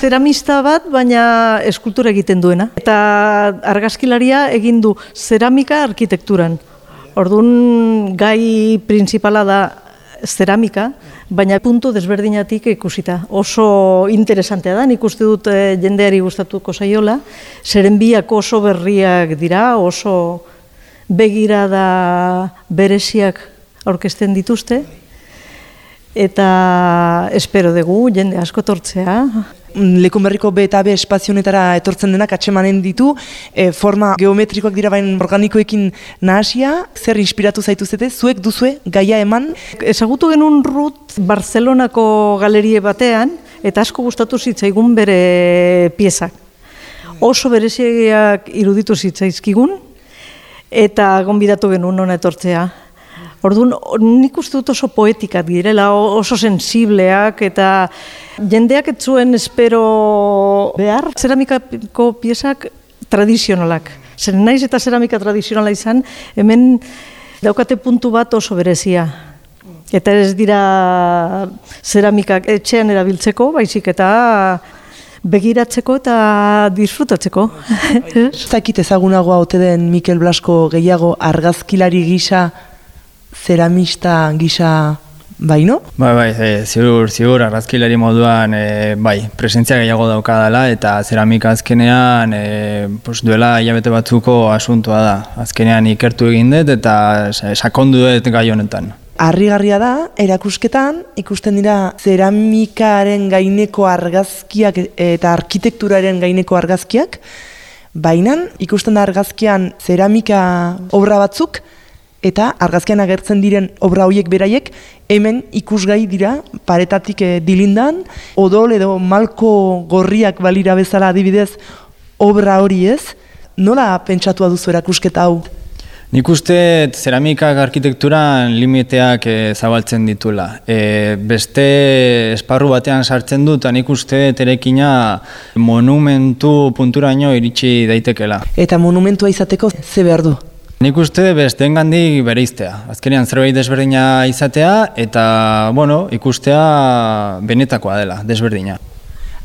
Zeramista bat, baina eskultura egiten duena. Eta argazkilaria egin du zeramika arkitekturan. Orduan gai principala da zeramika, baina puntu desberdinatik ikusita. Oso interesantea da, nik uste dut eh, jendeari gustatuko saiola. Zeren biak oso berriak dira, oso begirada bereziak aurkezten dituzte. Eta espero dugu jende asko tortzea. Lekun berriko B eta B espazionetara etortzen denak atxemanen ditu, e, forma geometrikoak dira bain organikoekin nahasia, zer inspiratu zaitu zete, zuek duzue gaia eman? Ezagutu genuen Rut Barcelonako galerie batean, eta asko gustatu zitzaigun bere piezak. Oso bereziak iruditu zitzaizkigun, eta gonbidatu genuen hona etortzea. Orduan, nik uste dut oso poetikak direla, oso sensibleak, eta jendeak ez zuen espero behar zeramikako piezak tradizionalak. Zer naiz eta zeramika tradizionala izan, hemen daukate puntu bat oso berezia. Eta ez dira zeramikak etxean erabiltzeko, baizik eta begiratzeko eta disfrutatzeko. Zakit ezagunagoa ote den Mikel Blasko gehiago argazkilari gisa zeramista gisa baino? Bai, bai, e, ziur, ziur, arrazkilari moduan, e, bai, presentzia gehiago daukadala eta zeramika azkenean e, pos, duela hilabete batzuko asuntua da. Azkenean ikertu egin dut eta sakondu dut gai honetan. Arrigarria da, erakusketan, ikusten dira zeramikaren gaineko argazkiak eta arkitekturaren gaineko argazkiak, baina ikusten da argazkian zeramika obra batzuk, eta argazkian agertzen diren obra horiek beraiek hemen ikusgai dira paretatik e, dilindan odol edo malko gorriak balira bezala adibidez obra hori ez nola pentsatua duzu erakusketa hau Nik uste zeramikak arkitekturan limiteak e, zabaltzen ditula. E, beste esparru batean sartzen dut, nik uste terekina monumentu punturaino iritsi daitekela. Eta monumentua izateko ze behar du? Nik uste besteen gandik bere iztea. Azkenean zerbait desberdina izatea eta bueno, ikustea benetakoa dela, desberdina.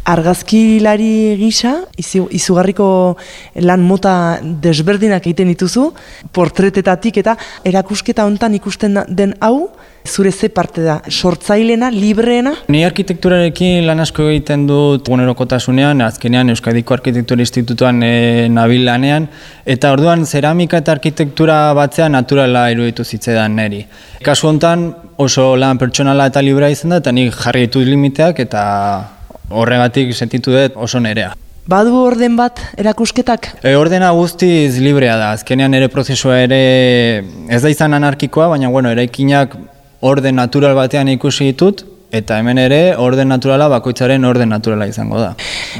Argazkilari gisa, izugarriko lan mota desberdinak egiten dituzu, portretetatik eta erakusketa hontan ikusten den hau, zure ze parte da, sortzailena, libreena? Ni arkitekturarekin lan asko egiten dut gunerokotasunean, azkenean Euskadiko Arkitektura Institutuan e, nabil lanean, eta orduan zeramika eta arkitektura batzea naturala iruditu zitzedan neri. Kasu hontan oso lan pertsonala eta librea izan da, eta nik jarri ditut limiteak eta horregatik sentitu dut oso nerea. Badu orden bat erakusketak? E, ordena guztiz librea da, azkenean ere prozesua ere ez da izan anarkikoa, baina bueno, eraikinak orden natural batean ikusi ditut, eta hemen ere orden naturala bakoitzaren orden naturala izango da.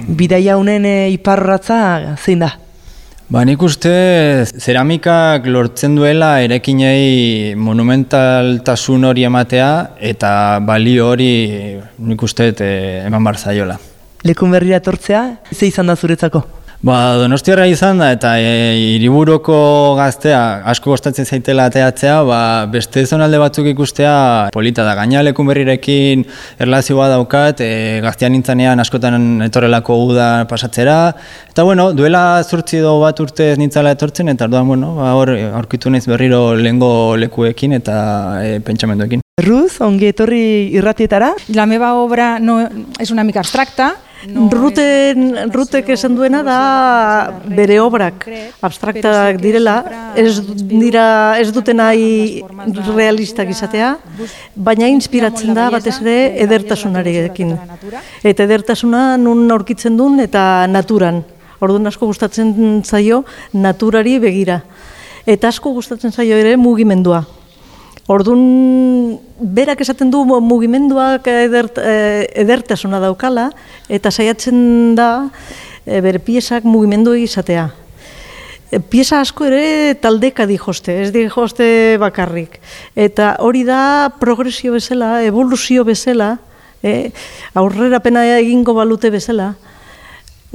Bidaia honen e, iparratza zein da? Ba, nik uste zeramikak lortzen duela erekinei monumentaltasun hori ematea eta balio hori nik uste e, eman barzaiola. Lekun berrira etortzea, ze izan da zuretzako? Ba, donostiarra izan da, eta e, iriburoko gaztea, asko gostatzen zaitela ateatzea, ba, beste zonalde batzuk ikustea polita da. Gaina lekun berrirekin erlazioa daukat, e, gaztean nintzanean askotan etorrelako uda pasatzera. Eta bueno, duela zurtzi do bat urte ez nintzala etortzen, eta orduan, bueno, ba, hor, aurkitu naiz berriro lehengo lekuekin eta e, pentsamenduekin. Ruz, ongi etorri irratietara? La meva obra no, es una mica abstracta, Ruten, rutek esan duena da bere obrak abstraktak direla, ez dira ez duten nahi realistak izatea, baina inspiratzen da batez ere edertasunarekin. Eta edertasuna nun aurkitzen duen eta naturan. Orduan asko gustatzen zaio naturari begira. Eta asko gustatzen zaio ere mugimendua. Orduan, berak esaten du mugimenduak edert, eh, edertasuna daukala, eta saiatzen da e, bere piezak mugimendu izatea. E, pieza asko ere taldeka di joste, ez di joste bakarrik. Eta hori da progresio bezala, evoluzio bezala, e, aurrera pena egingo balute bezala,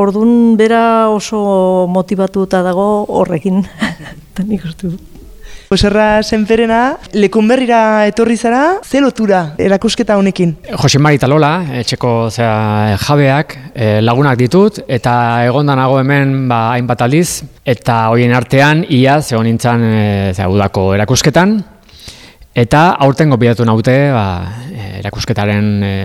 Orduan bera oso motivatuta dago horrekin. Eta nik uste Joserra Senperena, lekun berrira etorri zara, ze lotura erakusketa honekin? Jose Mari Talola, etxeko zera, jabeak, e, lagunak ditut, eta egonda nago hemen ba, hainbat aldiz, eta hoien artean, ia, zegoen nintzen e, zera, udako erakusketan, eta aurten gopiatu naute ba, erakusketaren e,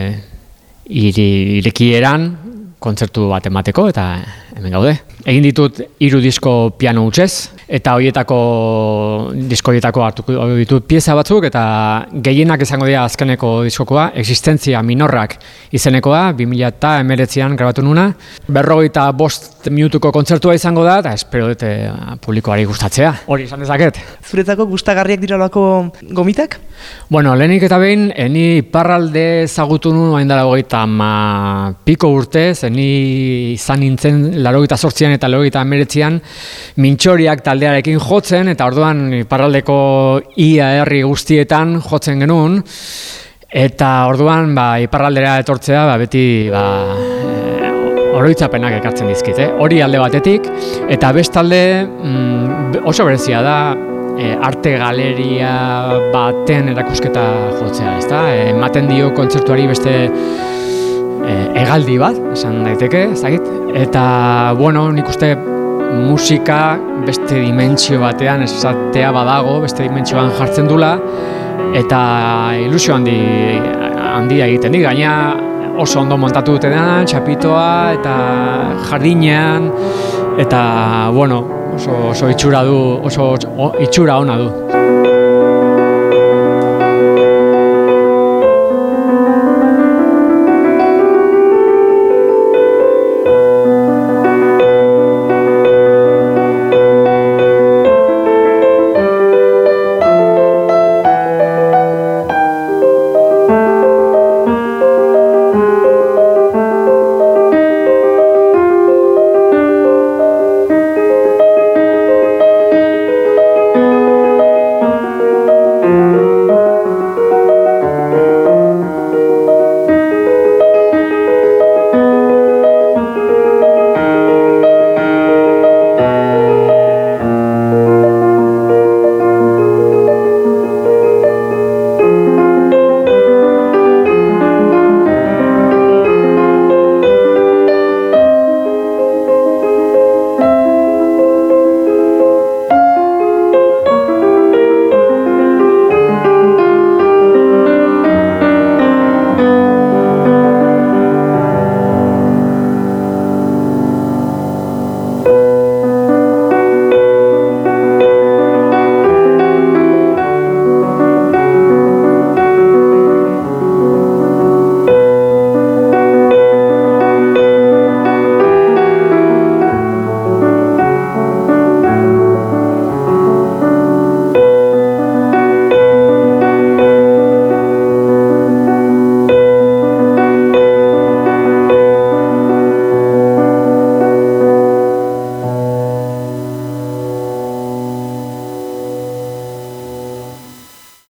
irekieran, kontzertu bat emateko, eta hemen gaude. Egin ditut hiru disko piano hutsez eta hoietako disko hoietako hartuko ditut pieza batzuk eta gehienak izango dira azkeneko diskokoa, existentzia minorrak izenekoa, 2019an grabatu nuna. Berrogeita bost minutuko kontzertua izango da eta espero dute publikoari gustatzea. Hori izan dezaket. Zuretzako gustagarriak dira lako gomitak? Bueno, lehenik eta behin, eni parralde zagutu nuen hain dara hogeita ma piko urte, zeni izan nintzen larogeita sortzian eta larogeita emeretzian mintxoriak taldearekin jotzen eta orduan parraldeko ia herri guztietan jotzen genuen eta orduan ba, iparraldera etortzea ba, beti ba, oroitzapenak ekartzen dizkit, eh? hori alde batetik eta bestalde mm, oso berezia da e, arte galeria baten erakusketa jotzea, ezta? E, ematen dio kontzertuari beste e, egaldi bat, esan daiteke, ezagit. Eta, bueno, nik uste musika beste dimentsio batean esatea badago, beste dimentsioan jartzen dula, eta ilusio handi handia egiten di, gaina oso ondo montatu dute dena, txapitoa eta jardinean, eta, bueno, oso, oso itxura du, oso, oso itxura ona du.